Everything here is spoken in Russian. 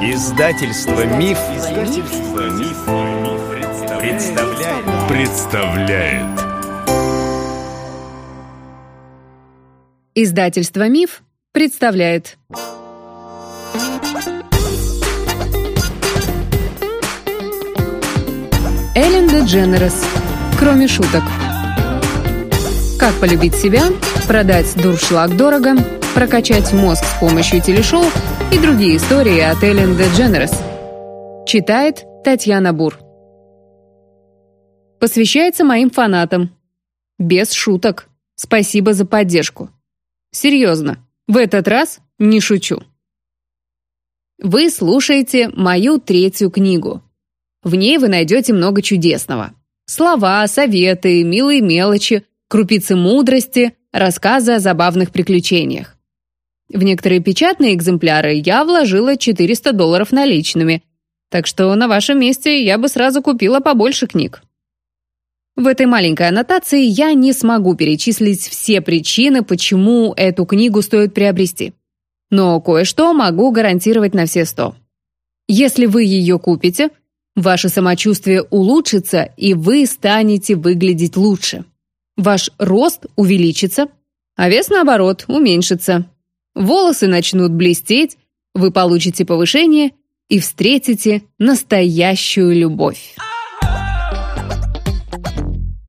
Издательство Миф, Издательство Миф, представляет. представляет. Издательство Миф представляет. Эллен Дедженерес. Кроме шуток. Как полюбить себя, продать дуршлаг дорого, прокачать мозг с помощью телешоу и другие истории от Эллен Дедженерес. Читает Татьяна Бур. Посвящается моим фанатам. Без шуток. Спасибо за поддержку. Серьезно, в этот раз не шучу. Вы слушаете мою третью книгу. В ней вы найдете много чудесного. Слова, советы, милые мелочи, крупицы мудрости, рассказы о забавных приключениях. В некоторые печатные экземпляры я вложила 400 долларов наличными, так что на вашем месте я бы сразу купила побольше книг. В этой маленькой аннотации я не смогу перечислить все причины, почему эту книгу стоит приобрести. Но кое-что могу гарантировать на все сто. Если вы ее купите, ваше самочувствие улучшится, и вы станете выглядеть лучше. Ваш рост увеличится, а вес, наоборот, уменьшится. Волосы начнут блестеть, вы получите повышение и встретите настоящую любовь.